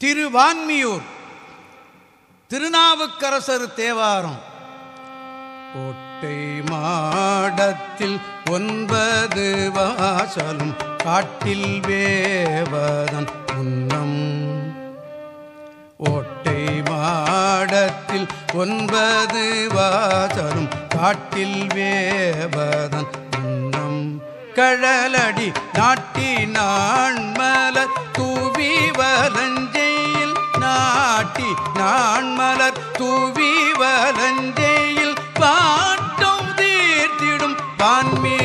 திருவான்மியூர். திருநாவுக்கரசர் தேவாரம். கோட்டை மாடத்தில் ஒன்பது வாசலும் காட்டில் வேவதன் உன்னம் ஓட்டை மாடத்தில் ஒன்பது வாசலும் காட்டில் வேவதன் உன்னம் கழலடி நான் மலர் தூவி வலஞ்செயில் பாட்டும் தீர்த்திடும் பான்மீ